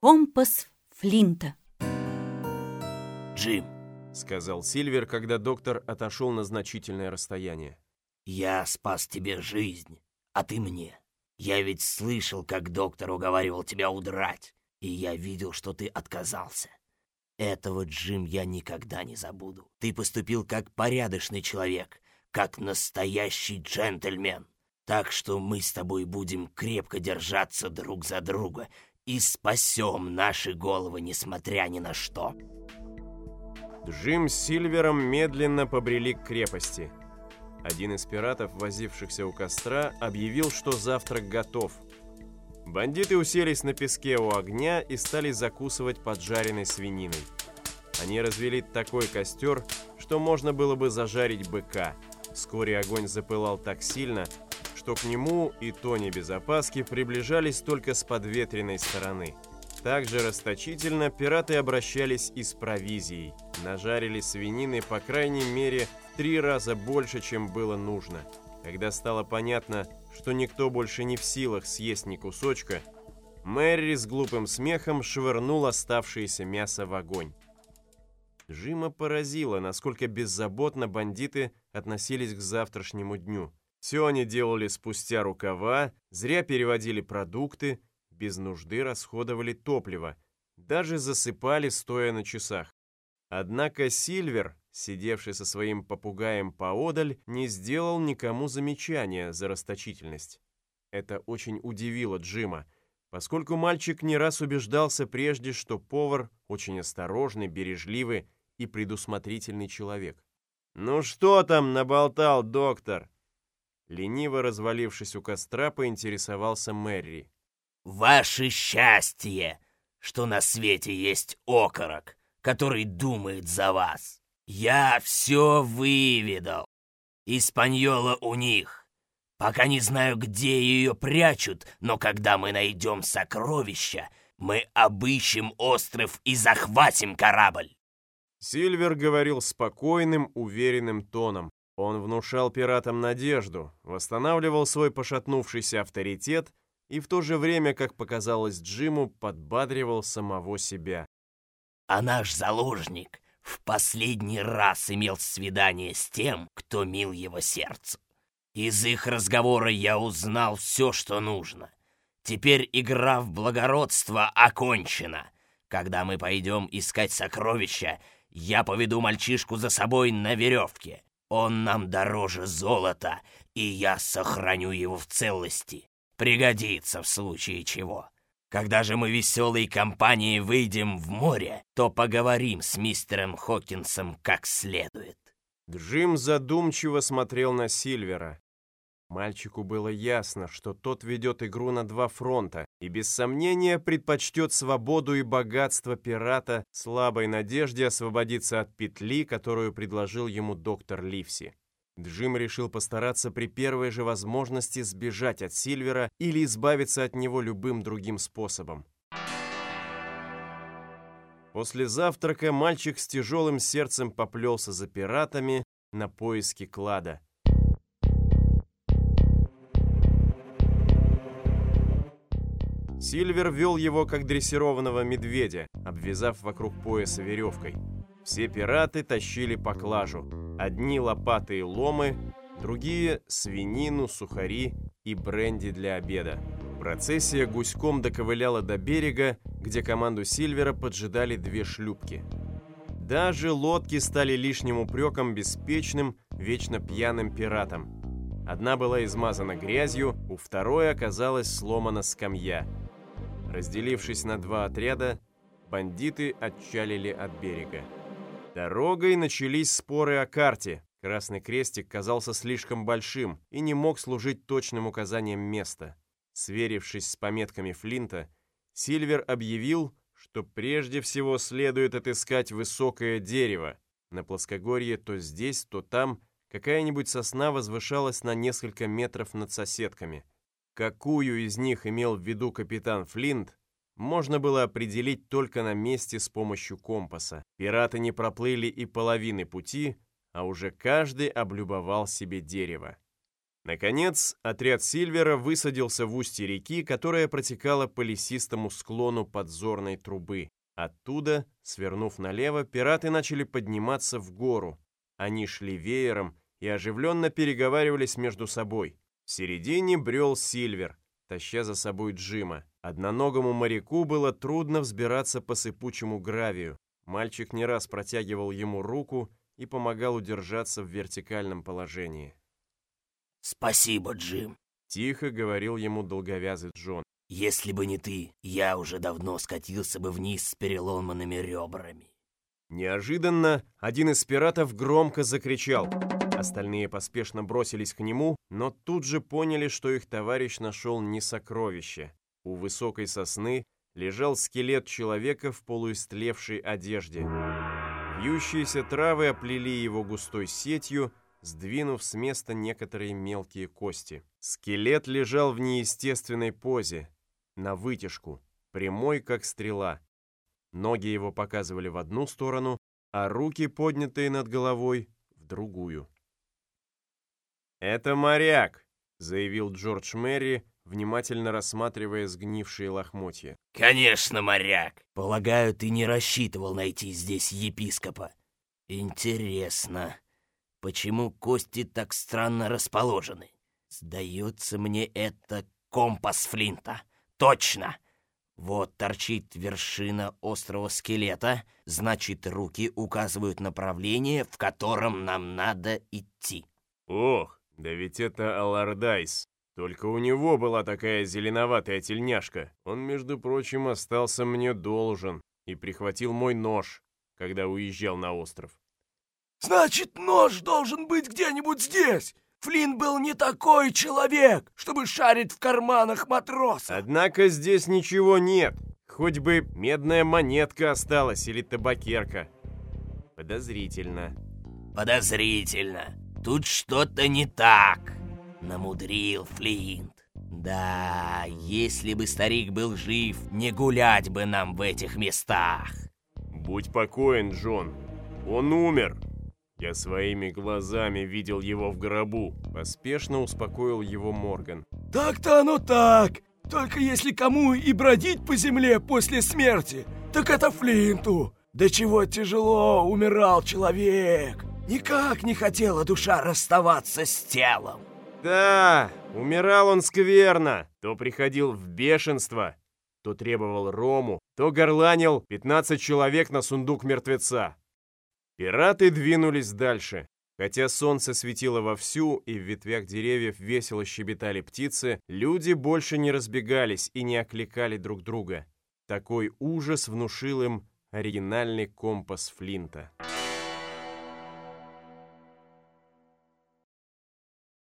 Компас Флинта. «Джим», — сказал Сильвер, когда доктор отошел на значительное расстояние. «Я спас тебе жизнь, а ты мне. Я ведь слышал, как доктор уговаривал тебя удрать, и я видел, что ты отказался. Этого, Джим, я никогда не забуду. Ты поступил как порядочный человек, как настоящий джентльмен. Так что мы с тобой будем крепко держаться друг за друга и спасем наши головы, несмотря ни на что». Джим с Сильвером медленно побрели к крепости. Один из пиратов, возившихся у костра, объявил, что завтрак готов. Бандиты уселись на песке у огня и стали закусывать поджаренной свининой. Они развели такой костер, что можно было бы зажарить быка. Вскоре огонь запылал так сильно, что к нему и Тони без опаски приближались только с подветренной стороны. Также расточительно пираты обращались и с провизией. Нажарили свинины по крайней мере в три раза больше, чем было нужно. Когда стало понятно, что никто больше не в силах съесть ни кусочка, Мэри с глупым смехом швырнул оставшееся мясо в огонь. Джима поразило, насколько беззаботно бандиты относились к завтрашнему дню. Все они делали спустя рукава, зря переводили продукты, без нужды расходовали топливо, даже засыпали, стоя на часах. Однако Сильвер, сидевший со своим попугаем поодаль, не сделал никому замечания за расточительность. Это очень удивило Джима, поскольку мальчик не раз убеждался прежде, что повар очень осторожный, бережливый и предусмотрительный человек. «Ну что там наболтал доктор?» Лениво развалившись у костра, поинтересовался Мэри. «Ваше счастье, что на свете есть окорок, который думает за вас. Я все выведал. Испаньола у них. Пока не знаю, где ее прячут, но когда мы найдем сокровища, мы обыщем остров и захватим корабль». Сильвер говорил спокойным, уверенным тоном. Он внушал пиратам надежду, восстанавливал свой пошатнувшийся авторитет и в то же время, как показалось Джиму, подбадривал самого себя. «А наш заложник в последний раз имел свидание с тем, кто мил его сердцу. Из их разговора я узнал все, что нужно. Теперь игра в благородство окончена. Когда мы пойдем искать сокровища, я поведу мальчишку за собой на веревке». Он нам дороже золота, и я сохраню его в целости. Пригодится в случае чего. Когда же мы веселой компанией выйдем в море, то поговорим с мистером Хокинсом как следует». Джим задумчиво смотрел на Сильвера. Мальчику было ясно, что тот ведет игру на два фронта и без сомнения предпочтет свободу и богатство пирата слабой надежде освободиться от петли, которую предложил ему доктор Ливси. Джим решил постараться при первой же возможности сбежать от Сильвера или избавиться от него любым другим способом. После завтрака мальчик с тяжелым сердцем поплелся за пиратами на поиски клада. Сильвер вел его как дрессированного медведя, обвязав вокруг пояса веревкой. Все пираты тащили поклажу. Одни лопаты и ломы, другие — свинину, сухари и бренди для обеда. Процессия гуськом доковыляла до берега, где команду Сильвера поджидали две шлюпки. Даже лодки стали лишним упреком беспечным, вечно пьяным пиратам. Одна была измазана грязью, у второй оказалась сломана скамья — Разделившись на два отряда, бандиты отчалили от берега. Дорогой начались споры о карте. Красный крестик казался слишком большим и не мог служить точным указанием места. Сверившись с пометками Флинта, Сильвер объявил, что прежде всего следует отыскать высокое дерево. На плоскогорье то здесь, то там какая-нибудь сосна возвышалась на несколько метров над соседками – Какую из них имел в виду капитан Флинт, можно было определить только на месте с помощью компаса. Пираты не проплыли и половины пути, а уже каждый облюбовал себе дерево. Наконец, отряд Сильвера высадился в устье реки, которая протекала по лесистому склону подзорной трубы. Оттуда, свернув налево, пираты начали подниматься в гору. Они шли веером и оживленно переговаривались между собой. В середине брел Сильвер, таща за собой Джима. Одноногому моряку было трудно взбираться по сыпучему гравию. Мальчик не раз протягивал ему руку и помогал удержаться в вертикальном положении. «Спасибо, Джим», — тихо говорил ему долговязый Джон. «Если бы не ты, я уже давно скатился бы вниз с переломанными ребрами». Неожиданно один из пиратов громко закричал. Остальные поспешно бросились к нему, но тут же поняли, что их товарищ нашел не сокровище. У высокой сосны лежал скелет человека в полуистлевшей одежде. Вьющиеся травы оплели его густой сетью, сдвинув с места некоторые мелкие кости. Скелет лежал в неестественной позе, на вытяжку, прямой как стрела. Ноги его показывали в одну сторону, а руки, поднятые над головой, в другую. «Это моряк», — заявил Джордж Мэри, внимательно рассматривая сгнившие лохмотья. «Конечно, моряк! Полагаю, ты не рассчитывал найти здесь епископа. Интересно, почему кости так странно расположены? Сдается мне это компас Флинта. Точно! Вот торчит вершина острого скелета, значит, руки указывают направление, в котором нам надо идти. Ох, да ведь это Алардайс. Только у него была такая зеленоватая тельняшка. Он, между прочим, остался мне должен и прихватил мой нож, когда уезжал на остров. «Значит, нож должен быть где-нибудь здесь!» Флинн был не такой человек, чтобы шарить в карманах матроса. Однако здесь ничего нет. Хоть бы медная монетка осталась или табакерка. Подозрительно. Подозрительно. Тут что-то не так. Намудрил Флинт. Да, если бы старик был жив, не гулять бы нам в этих местах. Будь покоен, Джон. Он умер. Я своими глазами видел его в гробу. Поспешно успокоил его Морган. Так-то оно так. Только если кому и бродить по земле после смерти, так это Флинту. До чего тяжело умирал человек. Никак не хотела душа расставаться с телом. Да, умирал он скверно. То приходил в бешенство, то требовал рому, то горланил 15 человек на сундук мертвеца. Пираты двинулись дальше. Хотя солнце светило вовсю и в ветвях деревьев весело щебетали птицы, люди больше не разбегались и не окликали друг друга. Такой ужас внушил им оригинальный компас Флинта.